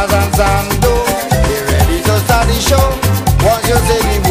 jazz and sando. Be ready to start the show. Once you say the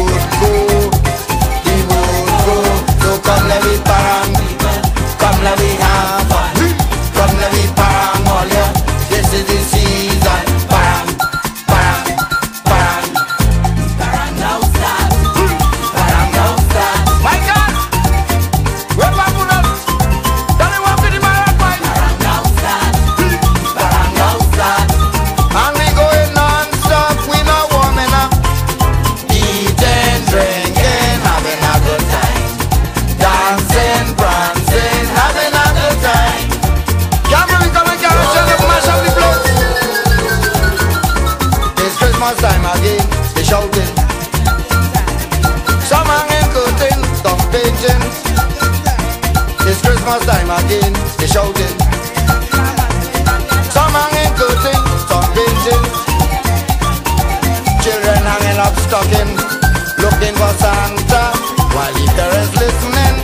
Christmas time again, they shouting. Summer hanging curtains, stop painting. It's Christmas time again, they shouting. Summer hanging curtains, stop painting. Children hanging up stockings, looking for Santa, while the is listening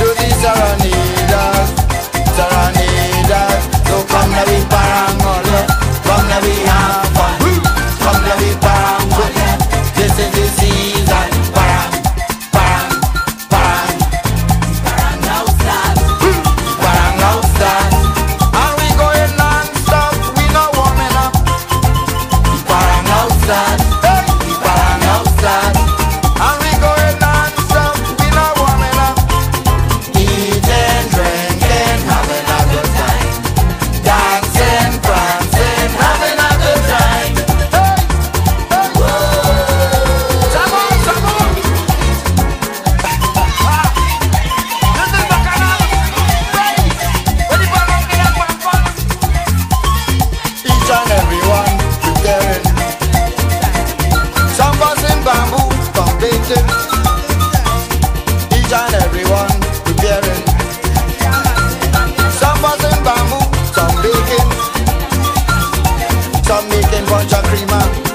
to the serenade. bunch of creamer.